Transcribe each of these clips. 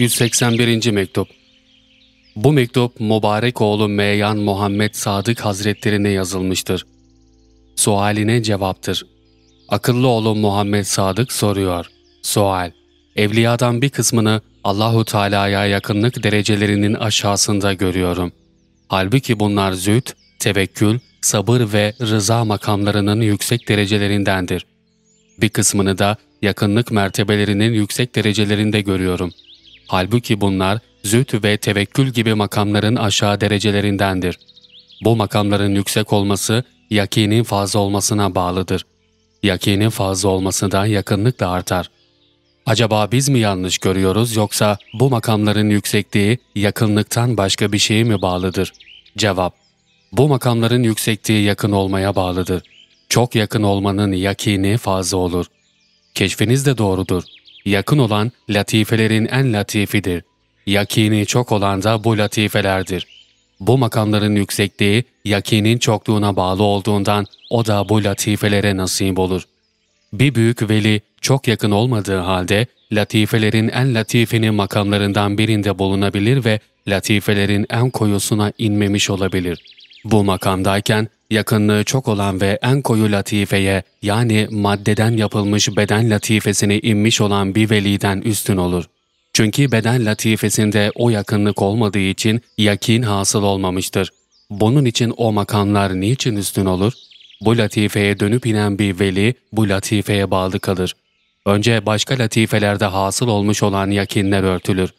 181. Mektup Bu mektup mübarek oğlu Meyan Muhammed Sadık Hazretlerine yazılmıştır. Sualine cevaptır. Akıllı oğlu Muhammed Sadık soruyor. Sual Evliyadan bir kısmını Allahu Teala'ya yakınlık derecelerinin aşağısında görüyorum. Halbuki bunlar züht, tevekkül, sabır ve rıza makamlarının yüksek derecelerindendir. Bir kısmını da yakınlık mertebelerinin yüksek derecelerinde görüyorum. Halbuki bunlar züht ve tevekkül gibi makamların aşağı derecelerindendir. Bu makamların yüksek olması yakinin fazla olmasına bağlıdır. Yakinin fazla olması da yakınlıkla artar. Acaba biz mi yanlış görüyoruz yoksa bu makamların yüksekliği yakınlıktan başka bir şeye mi bağlıdır? Cevap Bu makamların yüksekliği yakın olmaya bağlıdır. Çok yakın olmanın yakini fazla olur. Keşfiniz de doğrudur. Yakın olan latifelerin en latifidir. Yakini çok olan da bu latifelerdir. Bu makamların yüksekliği yakinin çokluğuna bağlı olduğundan o da bu latifelere nasip olur. Bir büyük veli çok yakın olmadığı halde latifelerin en latifenin makamlarından birinde bulunabilir ve latifelerin en koyusuna inmemiş olabilir. Bu makamdayken yakınlığı çok olan ve en koyu latifeye yani maddeden yapılmış beden latifesine inmiş olan bir veliden üstün olur. Çünkü beden latifesinde o yakınlık olmadığı için yakin hasıl olmamıştır. Bunun için o makamlar niçin üstün olur? Bu latifeye dönüp inen bir veli bu latifeye bağlı kalır. Önce başka latifelerde hasıl olmuş olan yakinler örtülür.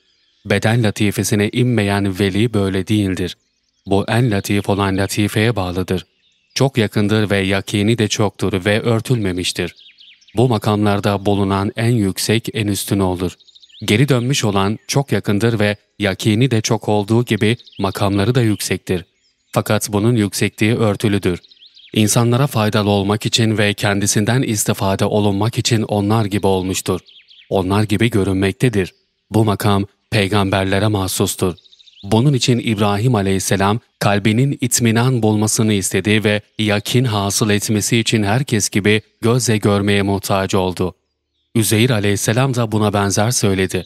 Beden latifesine inmeyen veli böyle değildir. Bu en latif olan latifeye bağlıdır. Çok yakındır ve yakini de çoktur ve örtülmemiştir. Bu makamlarda bulunan en yüksek en üstünü olur. Geri dönmüş olan çok yakındır ve yakini de çok olduğu gibi makamları da yüksektir. Fakat bunun yüksekliği örtülüdür. İnsanlara faydalı olmak için ve kendisinden istifade olunmak için onlar gibi olmuştur. Onlar gibi görünmektedir. Bu makam peygamberlere mahsustur. Bunun için İbrahim aleyhisselam kalbinin itminan bulmasını istedi ve yakin hasıl etmesi için herkes gibi gözle görmeye muhtaç oldu. Üzeyir aleyhisselam da buna benzer söyledi.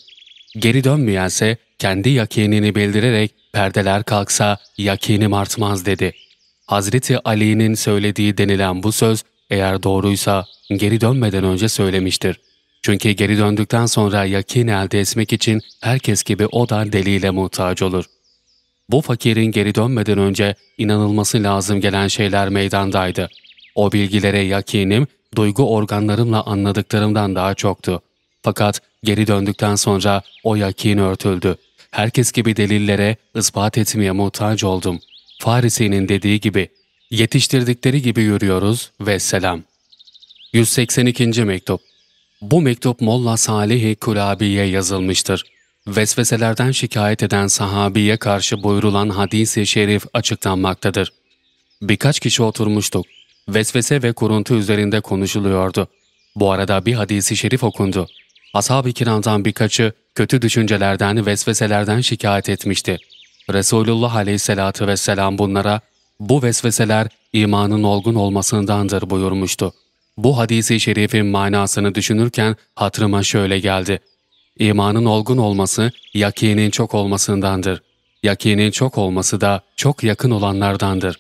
Geri dönmeyense kendi yakinini bildirerek perdeler kalksa yakinim artmaz dedi. Hazreti Ali'nin söylediği denilen bu söz eğer doğruysa geri dönmeden önce söylemiştir. Çünkü geri döndükten sonra yakin elde etmek için herkes gibi o da delile muhtaç olur. Bu fakirin geri dönmeden önce inanılması lazım gelen şeyler meydandaydı. O bilgilere yakinim, duygu organlarımla anladıklarımdan daha çoktu. Fakat geri döndükten sonra o yakin örtüldü. Herkes gibi delillere ispat etmeye muhtaç oldum. Farisi'nin dediği gibi, yetiştirdikleri gibi yürüyoruz ve selam. 182. Mektup Bu mektup Molla Salih-i Kulabi'ye yazılmıştır. Vesveselerden şikayet eden sahabiye karşı buyurulan hadis-i şerif açıklanmaktadır. Birkaç kişi oturmuştuk. Vesvese ve kuruntu üzerinde konuşuluyordu. Bu arada bir hadisi şerif okundu. Ashab-ı kiramdan birkaçı kötü düşüncelerden, vesveselerden şikayet etmişti. Resulullah aleyhissalatü vesselam bunlara, bu vesveseler imanın olgun olmasındandır buyurmuştu. Bu hadisi şerifin manasını düşünürken hatırıma şöyle geldi. İmanın olgun olması, yakinin çok olmasındandır. Yakinin çok olması da çok yakın olanlardandır.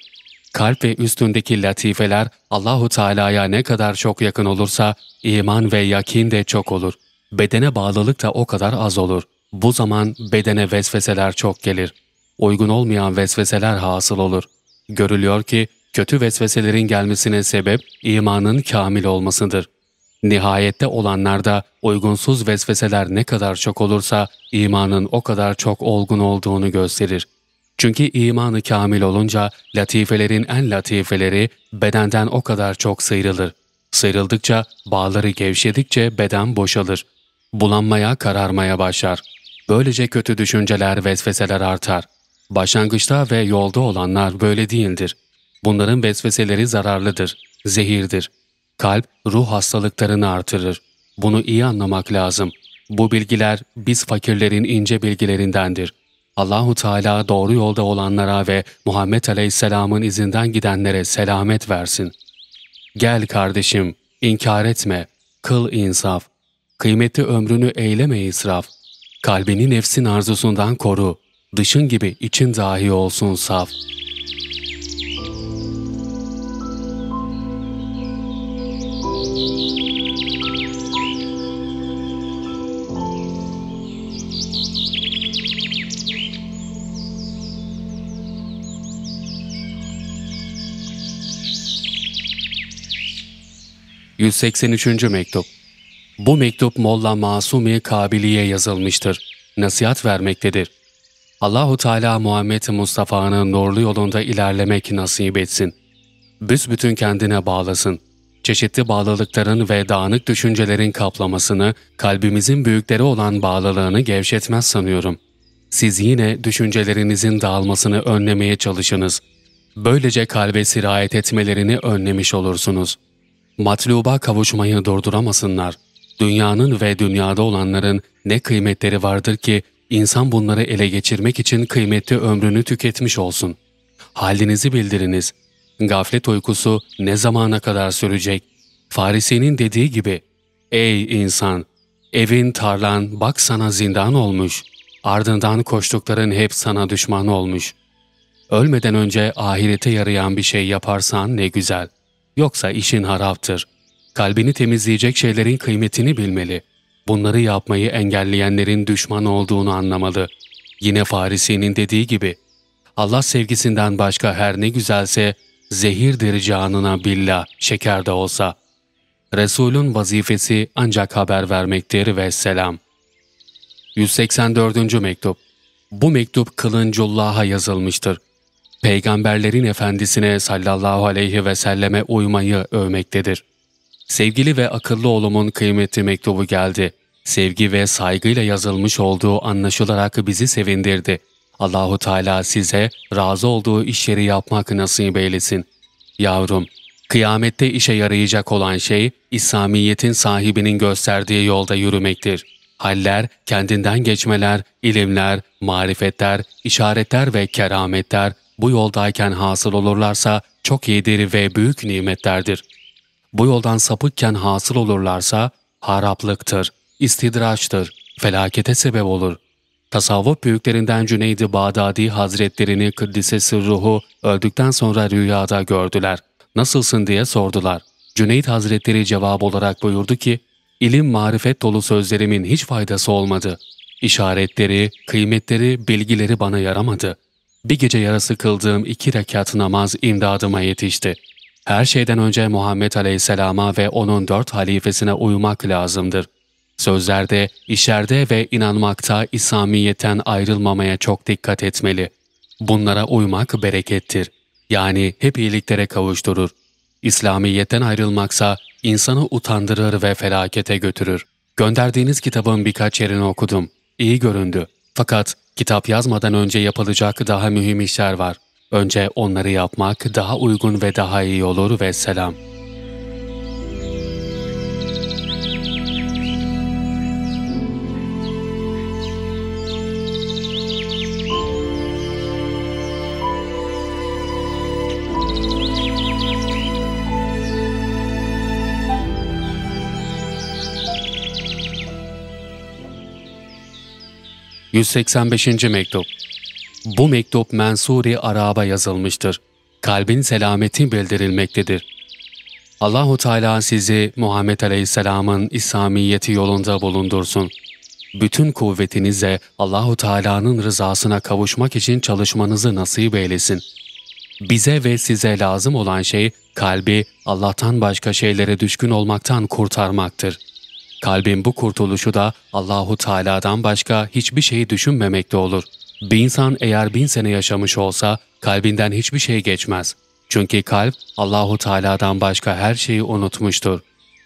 Kalp ve üstündeki latifeler Allahu Teala'ya ne kadar çok yakın olursa iman ve yakin de çok olur. Bedene bağlılık da o kadar az olur. Bu zaman bedene vesveseler çok gelir. Uygun olmayan vesveseler hasıl olur. Görülüyor ki kötü vesveselerin gelmesine sebep imanın kamil olmasıdır. Nihayette olanlarda uygunsuz vesveseler ne kadar çok olursa imanın o kadar çok olgun olduğunu gösterir. Çünkü imanı kamil olunca latifelerin en latifeleri bedenden o kadar çok sıyrılır. Sıyrıldıkça, bağları gevşedikçe beden boşalır. Bulanmaya, kararmaya başlar. Böylece kötü düşünceler, vesveseler artar. Başlangıçta ve yolda olanlar böyle değildir. Bunların vesveseleri zararlıdır, zehirdir. Kalp, ruh hastalıklarını artırır. Bunu iyi anlamak lazım. Bu bilgiler biz fakirlerin ince bilgilerindendir. Allahu Teala doğru yolda olanlara ve Muhammed Aleyhisselam'ın izinden gidenlere selamet versin. Gel kardeşim, inkar etme, kıl insaf. Kıymetli ömrünü eyleme israf. Kalbini nefsin arzusundan koru. Dışın gibi için dahi olsun saf. ...183. Mektup Bu mektup Molla Masumi Kabili'ye yazılmıştır. Nasihat vermektedir. Allahu Teala Muhammed Mustafa'nın nurlu yolunda ilerlemek nasip etsin. Büsbütün kendine bağlasın. Çeşitli bağlılıkların ve dağınık düşüncelerin kaplamasını, kalbimizin büyükleri olan bağlılığını gevşetmez sanıyorum. Siz yine düşüncelerinizin dağılmasını önlemeye çalışınız. Böylece kalbe sirayet etmelerini önlemiş olursunuz. Matluba kavuşmayı durduramasınlar. Dünyanın ve dünyada olanların ne kıymetleri vardır ki insan bunları ele geçirmek için kıymetli ömrünü tüketmiş olsun. Halinizi bildiriniz. Gaflet uykusu ne zamana kadar sürecek? Farisi'nin dediği gibi, Ey insan! Evin, tarlan bak sana zindan olmuş. Ardından koştukların hep sana düşman olmuş. Ölmeden önce ahirete yarayan bir şey yaparsan ne güzel. Yoksa işin haraptır. Kalbini temizleyecek şeylerin kıymetini bilmeli. Bunları yapmayı engelleyenlerin düşman olduğunu anlamalı. Yine Farisi'nin dediği gibi, Allah sevgisinden başka her ne güzelse zehirdir canına billah, şeker de olsa. Resulün vazifesi ancak haber vermektir ve selam. 184. Mektup Bu mektup Kılıncullah'a yazılmıştır. Peygamberlerin efendisine sallallahu aleyhi ve selleme uymayı övmektedir. Sevgili ve akıllı oğlumun kıymetli mektubu geldi. Sevgi ve saygıyla yazılmış olduğu anlaşılarak bizi sevindirdi. Allahu Teala size razı olduğu işleri yapmak nasip eylesin. Yavrum, kıyamette işe yarayacak olan şey, İslamiyet'in sahibinin gösterdiği yolda yürümektir. Haller, kendinden geçmeler, ilimler, marifetler, işaretler ve kerametler bu yoldayken hasıl olurlarsa çok iyidir ve büyük nimetlerdir. Bu yoldan sapıkken hasıl olurlarsa haraplıktır, istidraçtır, felakete sebep olur. Tasavvuf büyüklerinden Cüneyd-i Bağdadi Hazretlerini Kıddise Sırruhu öldükten sonra rüyada gördüler. Nasılsın diye sordular. Cüneyd Hazretleri cevap olarak buyurdu ki, İlim marifet dolu sözlerimin hiç faydası olmadı. İşaretleri, kıymetleri, bilgileri bana yaramadı. Bir gece yarısı kıldığım iki rekat namaz imdadıma yetişti. Her şeyden önce Muhammed Aleyhisselam'a ve onun dört halifesine uymak lazımdır. Sözlerde, işlerde ve inanmakta İslamiyet'ten ayrılmamaya çok dikkat etmeli. Bunlara uymak berekettir. Yani hep iyiliklere kavuşturur. İslamiyet'ten ayrılmaksa insanı utandırır ve felakete götürür. Gönderdiğiniz kitabın birkaç yerini okudum. İyi göründü. Fakat kitap yazmadan önce yapılacak daha mühim işler var. Önce onları yapmak daha uygun ve daha iyi olur ve selam.'' 185. Mektup Bu mektup Mensuri Arab'a yazılmıştır. Kalbin selameti bildirilmektedir. Allahu Teala sizi Muhammed Aleyhisselam'ın İslamiyeti yolunda bulundursun. Bütün kuvvetinizle Allahu Teala'nın rızasına kavuşmak için çalışmanızı nasip eylesin. Bize ve size lazım olan şey kalbi Allah'tan başka şeylere düşkün olmaktan kurtarmaktır.'' Kalbin bu kurtuluşu da Allahu Teala'dan başka hiçbir şeyi düşünmemekte olur. Bir insan eğer bin sene yaşamış olsa kalbinden hiçbir şey geçmez. Çünkü kalp Allahu Teala'dan başka her şeyi unutmuştur.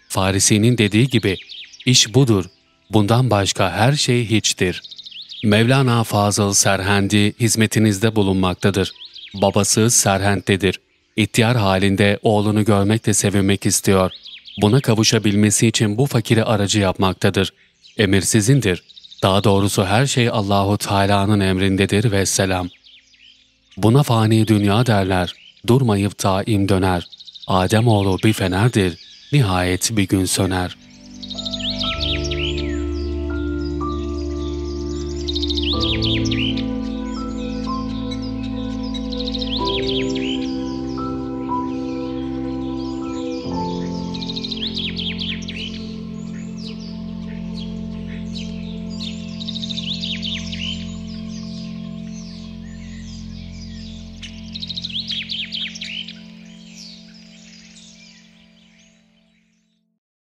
Farisi'nin dediği gibi iş budur. Bundan başka her şey hiçtir. Mevlana Fazıl Serhendi hizmetinizde bulunmaktadır. Babası Serhend'dedir. İhtiyar halinde oğlunu görmek sevinmek istiyor. Buna kavuşabilmesi için bu fakiri aracı yapmaktadır. Emir sizindir. Daha doğrusu her şey Allahu Teala'nın emrindedir ve selam. Buna fani dünya derler. Durmayıp taim döner. Adem Ademoğlu bir fenerdir. Nihayet bir gün söner.'' Thank you.